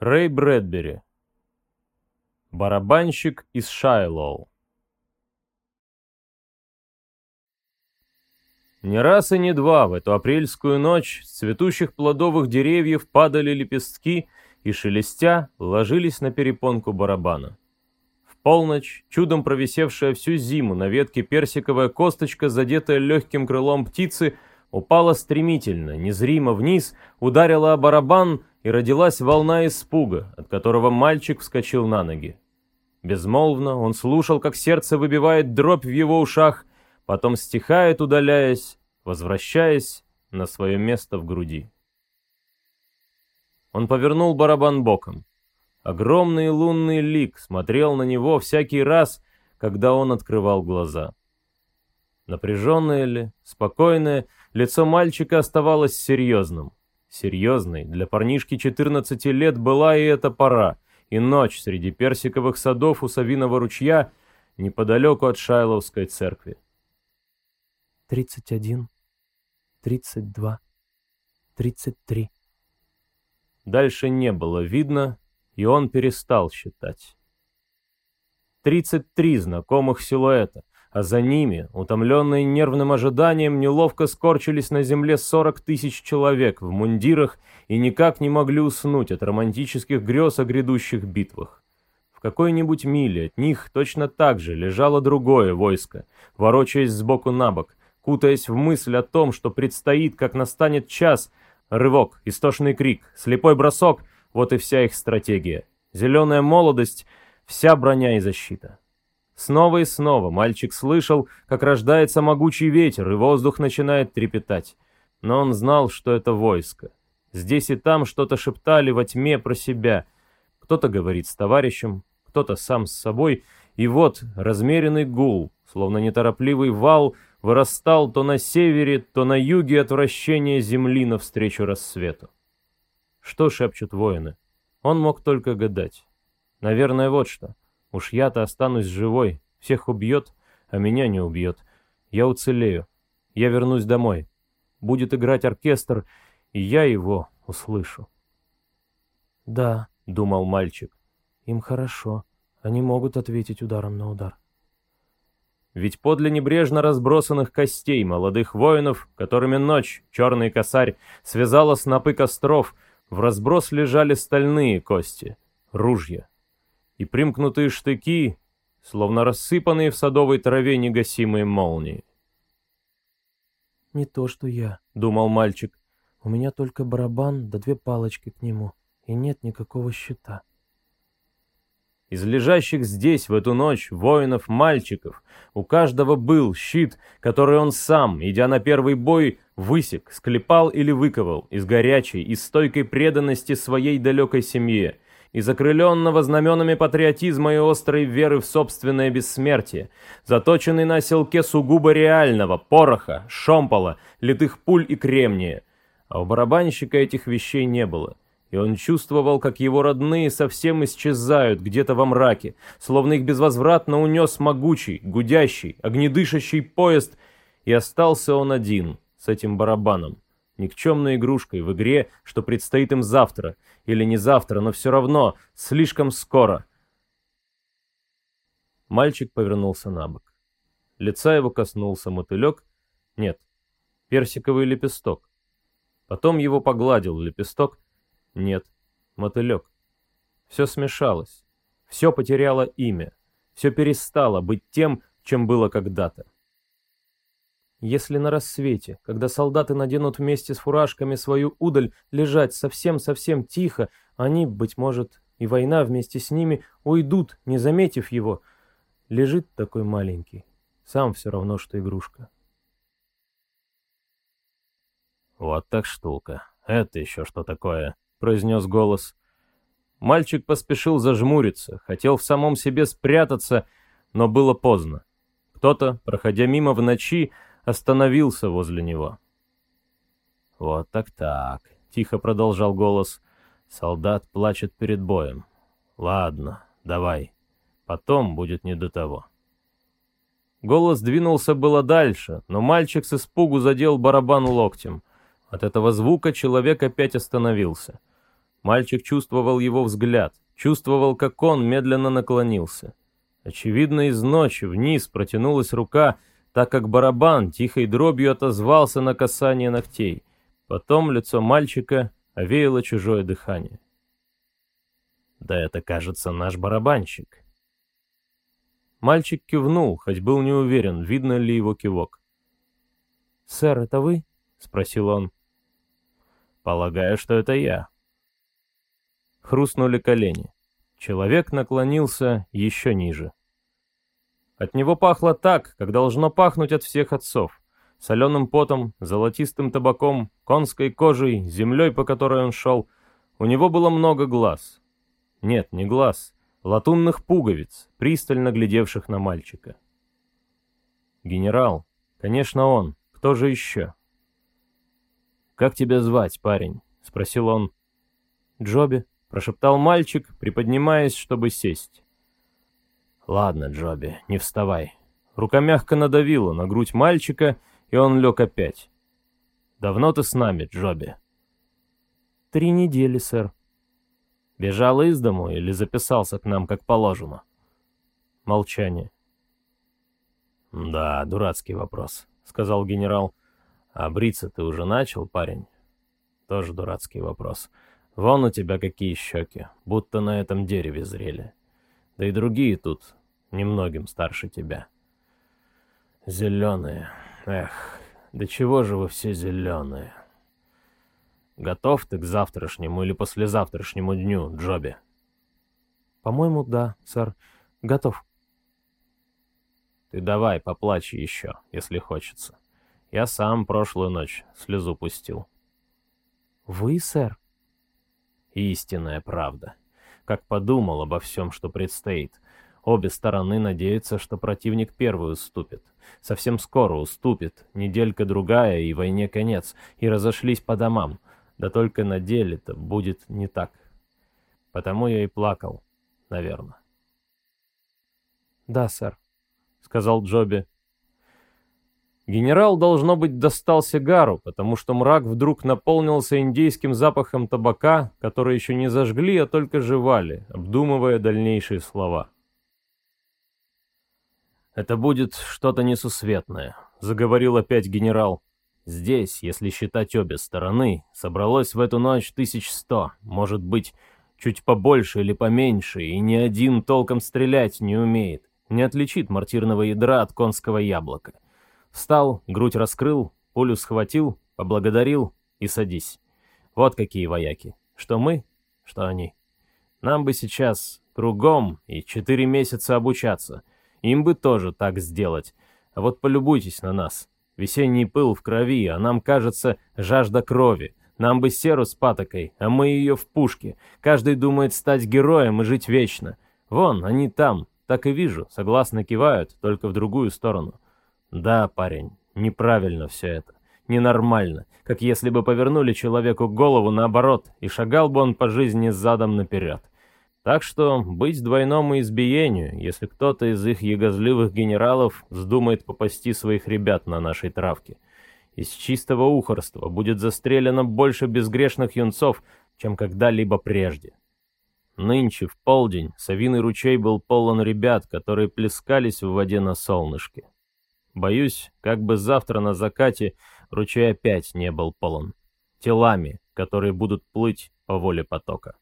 Рэй Брэдбери. Барабанщик из Шайлоу. Не раз и не два в эту апрельскую ночь с цветущих плодовых деревьев падали лепестки и, шелестя, ложились на перепонку барабана. В полночь, чудом провисевшая всю зиму на ветке персиковая косточка, задетая легким крылом птицы, упала стремительно, незримо вниз, ударила о барабан и родилась волна испуга, от которого мальчик вскочил на ноги. Безмолвно он слушал, как сердце выбивает дробь в его ушах, потом стихает, удаляясь, возвращаясь на свое место в груди. Он повернул барабан боком. Огромный лунный лик смотрел на него всякий раз, когда он открывал глаза. Напряженное ли, спокойное, лицо мальчика оставалось серьезным. Серьезной для парнишки 14 лет была и эта пора, и ночь среди персиковых садов у Савиного ручья неподалеку от Шайловской церкви. «Тридцать один, тридцать два, тридцать три». Дальше не было видно, и он перестал считать. Тридцать три знакомых силуэта, а за ними, утомленные нервным ожиданием, неловко скорчились на земле 40 тысяч человек в мундирах и никак не могли уснуть от романтических грез о грядущих битвах. В какой-нибудь миле от них точно так же лежало другое войско, ворочаясь сбоку на бок, кутаясь в мысль о том, что предстоит, как настанет час, рывок, истошный крик, слепой бросок — вот и вся их стратегия. Зеленая молодость — вся броня и защита. Снова и снова мальчик слышал, как рождается могучий ветер, и воздух начинает трепетать. Но он знал, что это войско. Здесь и там что-то шептали во тьме про себя. Кто-то говорит с товарищем, кто-то сам с собой. И вот размеренный гул, словно неторопливый вал, вырастал то на севере, то на юге от вращения земли навстречу рассвету. Что шепчут воины? Он мог только гадать. Наверное, вот что. Уж я-то останусь живой, всех убьет, а меня не убьет. Я уцелею, я вернусь домой. Будет играть оркестр, и я его услышу. «Да», — думал мальчик, — «им хорошо, они могут ответить ударом на удар». Ведь подле небрежно разбросанных костей молодых воинов, которыми ночь, черный косарь, связала снопы костров, в разброс лежали стальные кости, ружья, и примкнутые штыки, словно рассыпанные в садовой траве негасимые молнии. «Не то, что я», — думал мальчик. «У меня только барабан да две палочки к нему, и нет никакого щита». Из лежащих здесь в эту ночь воинов-мальчиков у каждого был щит, который он сам, идя на первый бой, высек, склепал или выковал из горячей и стойкой преданности своей далекой семье — и закрыленного знаменами патриотизма и острой веры в собственное бессмертие, заточенный на селке сугубо реального, пороха, шомпола, литых пуль и кремния. А у барабанщика этих вещей не было, и он чувствовал, как его родные совсем исчезают где-то во мраке, словно их безвозвратно унес могучий, гудящий, огнедышащий поезд, и остался он один с этим барабаном никчемной игрушкой в игре, что предстоит им завтра, или не завтра, но все равно, слишком скоро. Мальчик повернулся на бок. Лица его коснулся мотылек, нет, персиковый лепесток. Потом его погладил лепесток, нет, мотылек. Все смешалось, все потеряло имя, все перестало быть тем, чем было когда-то. Если на рассвете, когда солдаты наденут вместе с фуражками свою удаль, лежать совсем-совсем тихо, они, быть может, и война вместе с ними уйдут, не заметив его. Лежит такой маленький, сам все равно, что игрушка. «Вот так штука. Это еще что такое?» — произнес голос. Мальчик поспешил зажмуриться, хотел в самом себе спрятаться, но было поздно. Кто-то, проходя мимо в ночи, остановился возле него. «Вот так-так», — тихо продолжал голос. «Солдат плачет перед боем. Ладно, давай. Потом будет не до того». Голос двинулся было дальше, но мальчик с испугу задел барабан локтем. От этого звука человек опять остановился. Мальчик чувствовал его взгляд, чувствовал, как он медленно наклонился. Очевидно, из ночи вниз протянулась рука, так как барабан тихой дробью отозвался на касание ногтей. Потом лицо мальчика овеяло чужое дыхание. «Да это, кажется, наш барабанщик». Мальчик кивнул, хоть был не уверен, видно ли его кивок. «Сэр, это вы?» — спросил он. «Полагаю, что это я». Хрустнули колени. Человек наклонился еще ниже. От него пахло так, как должно пахнуть от всех отцов. Соленым потом, золотистым табаком, конской кожей, землей, по которой он шел. У него было много глаз. Нет, не глаз, латунных пуговиц, пристально глядевших на мальчика. Генерал. Конечно, он. Кто же еще? «Как тебя звать, парень?» — спросил он. «Джоби», — прошептал мальчик, приподнимаясь, чтобы сесть. «Ладно, Джоби, не вставай». Рука мягко надавила на грудь мальчика, и он лег опять. «Давно ты с нами, Джоби?» «Три недели, сэр». «Бежал из дому или записался к нам как положено?» Молчание. «Да, дурацкий вопрос», — сказал генерал. «А бриться ты уже начал, парень?» «Тоже дурацкий вопрос. Вон у тебя какие щеки, будто на этом дереве зрели. Да и другие тут немногим старше тебя. Зеленые. Эх, да чего же вы все зеленые? Готов ты к завтрашнему или послезавтрашнему дню, Джоби? По-моему, да, сэр. Готов. Ты давай, поплачь еще, если хочется. Я сам прошлую ночь слезу пустил. Вы, сэр? Истинная правда. Как подумал обо всем, что предстоит. Обе стороны надеются, что противник первый уступит. Совсем скоро уступит, неделька-другая и войне конец, и разошлись по домам. Да только на деле-то будет не так. Потому я и плакал, наверное. «Да, сэр», — сказал Джоби. Генерал, должно быть, достал сигару, потому что мрак вдруг наполнился индейским запахом табака, который еще не зажгли, а только жевали, обдумывая дальнейшие слова. «Это будет что-то несусветное», — заговорил опять генерал. «Здесь, если считать обе стороны, собралось в эту ночь тысяч сто, может быть, чуть побольше или поменьше, и ни один толком стрелять не умеет, не отличит мортирного ядра от конского яблока. Встал, грудь раскрыл, пулю схватил, поблагодарил и садись. Вот какие вояки. Что мы, что они. Нам бы сейчас кругом и четыре месяца обучаться — им бы тоже так сделать. А вот полюбуйтесь на нас. Весенний пыл в крови, а нам кажется жажда крови. Нам бы серу с патокой, а мы ее в пушке. Каждый думает стать героем и жить вечно. Вон, они там, так и вижу, согласно кивают, только в другую сторону. Да, парень, неправильно все это. Ненормально, как если бы повернули человеку голову наоборот, и шагал бы он по жизни задом наперед. Так что быть двойному избиению, если кто-то из их ягозливых генералов вздумает попасти своих ребят на нашей травке. Из чистого ухорства будет застрелено больше безгрешных юнцов, чем когда-либо прежде. Нынче, в полдень, Савиный ручей был полон ребят, которые плескались в воде на солнышке. Боюсь, как бы завтра на закате ручей опять не был полон. Телами, которые будут плыть по воле потока.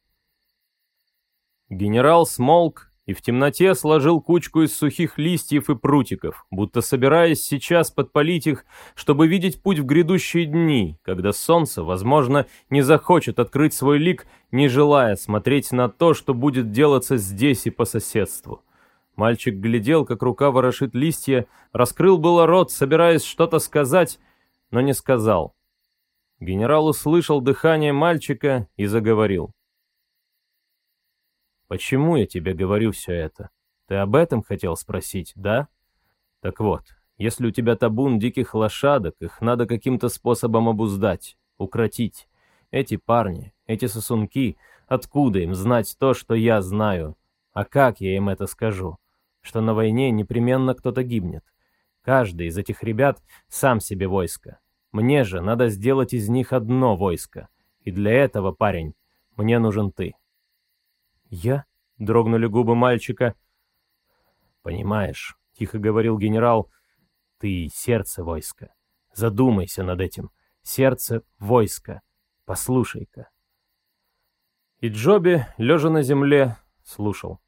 Генерал смолк и в темноте сложил кучку из сухих листьев и прутиков, будто собираясь сейчас подпалить их, чтобы видеть путь в грядущие дни, когда солнце, возможно, не захочет открыть свой лик, не желая смотреть на то, что будет делаться здесь и по соседству. Мальчик глядел, как рука ворошит листья, раскрыл было рот, собираясь что-то сказать, но не сказал. Генерал услышал дыхание мальчика и заговорил. Почему я тебе говорю все это? Ты об этом хотел спросить, да? Так вот, если у тебя табун диких лошадок, их надо каким-то способом обуздать, укротить. Эти парни, эти сосунки, откуда им знать то, что я знаю? А как я им это скажу? Что на войне непременно кто-то гибнет. Каждый из этих ребят сам себе войско. Мне же надо сделать из них одно войско. И для этого, парень, Мне нужен ты». «Я?» — дрогнули губы мальчика. «Понимаешь», — тихо говорил генерал, — «ты сердце войска. Задумайся над этим. Сердце войска. Послушай-ка». И Джоби, лежа на земле, слушал.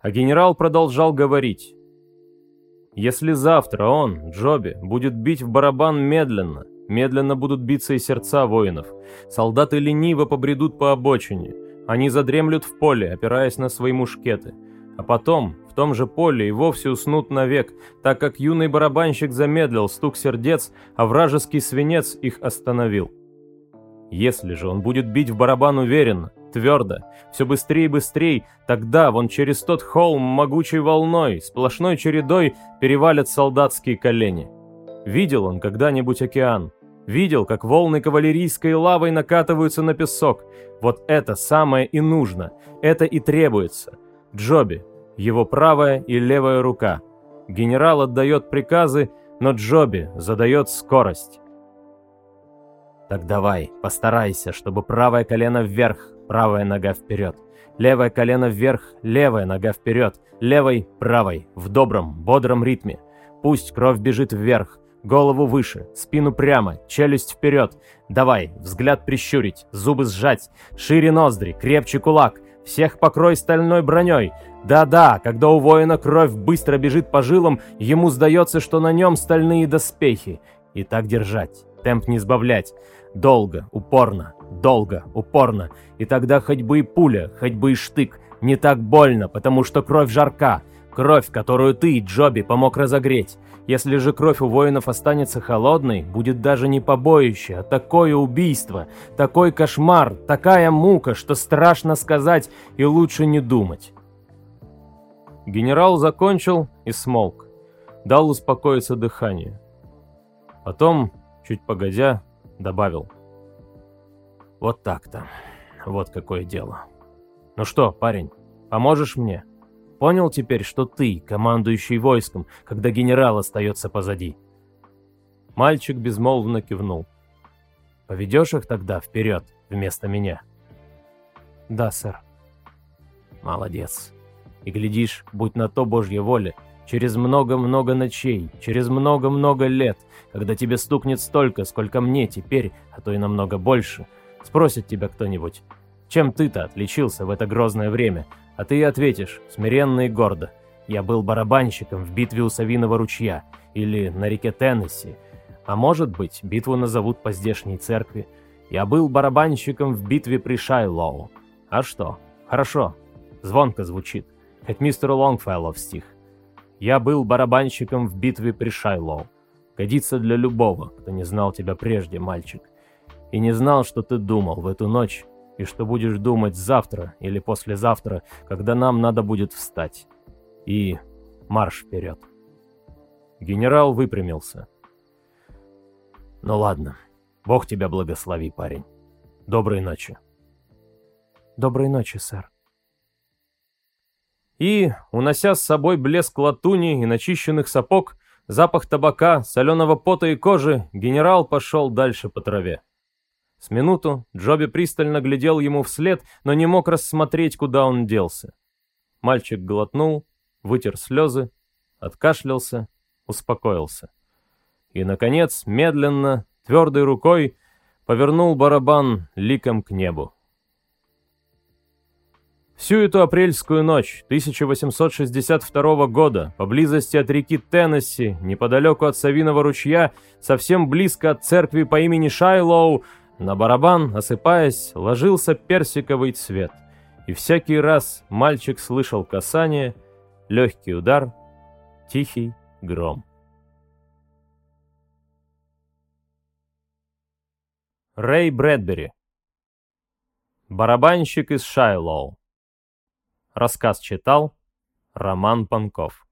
А генерал продолжал говорить. «Если завтра он, Джоби, будет бить в барабан медленно, медленно будут биться и сердца воинов, солдаты лениво побредут по обочине, они задремлют в поле, опираясь на свои мушкеты, а потом, в том же поле, и вовсе уснут навек, так как юный барабанщик замедлил стук сердец, а вражеский свинец их остановил. Если же он будет бить в барабан уверенно, твердо, все быстрее и быстрее, тогда вон через тот холм могучей волной, сплошной чередой перевалят солдатские колени. Видел он когда-нибудь океан? Видел, как волны кавалерийской лавой накатываются на песок? Вот это самое и нужно, это и требуется. Джоби, его правая и левая рука. Генерал отдает приказы, но Джоби задает скорость. Так давай, постарайся, чтобы правое колено вверх, правая нога вперед. Левое колено вверх, левая нога вперед. Левой, правой, в добром, бодром ритме. Пусть кровь бежит вверх, голову выше, спину прямо, челюсть вперед. Давай, взгляд прищурить, зубы сжать, шире ноздри, крепче кулак. Всех покрой стальной броней. Да-да, когда у воина кровь быстро бежит по жилам, ему сдается, что на нем стальные доспехи. И так держать, темп не сбавлять. Долго, упорно, долго, упорно. И тогда хоть бы и пуля, хоть бы и штык. Не так больно, потому что кровь жарка. Кровь, которую ты, Джоби, помог разогреть. Если же кровь у воинов останется холодной, будет даже не побоище, а такое убийство, такой кошмар, такая мука, что страшно сказать и лучше не думать. Генерал закончил и смолк. Дал успокоиться дыханию. Потом, чуть погодя, добавил. «Вот так-то. Вот какое дело. Ну что, парень, поможешь мне? Понял теперь, что ты, командующий войском, когда генерал остается позади?» Мальчик безмолвно кивнул. «Поведешь их тогда вперед, вместо меня?» «Да, сэр». «Молодец. И глядишь, будь на то Божья воля, через много-много ночей, через много-много лет, когда тебе стукнет столько, сколько мне теперь, а то и намного больше, спросит тебя кто-нибудь, чем ты-то отличился в это грозное время, а ты ответишь, смиренно и гордо, я был барабанщиком в битве у Савиного ручья или на реке Теннесси, а может быть, битву назовут по здешней церкви. Я был барабанщиком в битве при Шайлоу. А что? Хорошо. Звонко звучит. Хоть мистеру Лонгфеллов стих. Я был барабанщиком в битве при Шайлоу. Годится для любого, кто не знал тебя прежде, мальчик. И не знал, что ты думал в эту ночь, и что будешь думать завтра или послезавтра, когда нам надо будет встать. И марш вперед. Генерал выпрямился. Ну ладно, Бог тебя благослови, парень. Доброй ночи. Доброй ночи, сэр. И, унося с собой блеск латуни и начищенных сапог, Запах табака, соленого пота и кожи, генерал пошел дальше по траве. С минуту Джоби пристально глядел ему вслед, но не мог рассмотреть, куда он делся. Мальчик глотнул, вытер слезы, откашлялся, успокоился. И, наконец, медленно, твердой рукой повернул барабан ликом к небу. Всю эту апрельскую ночь 1862 года, поблизости от реки Теннесси, неподалеку от Савиного ручья, совсем близко от церкви по имени Шайлоу, на барабан, осыпаясь, ложился персиковый цвет. И всякий раз мальчик слышал касание, легкий удар, тихий гром. Рэй Брэдбери Барабанщик из Шайлоу Рассказ читал Роман Панков.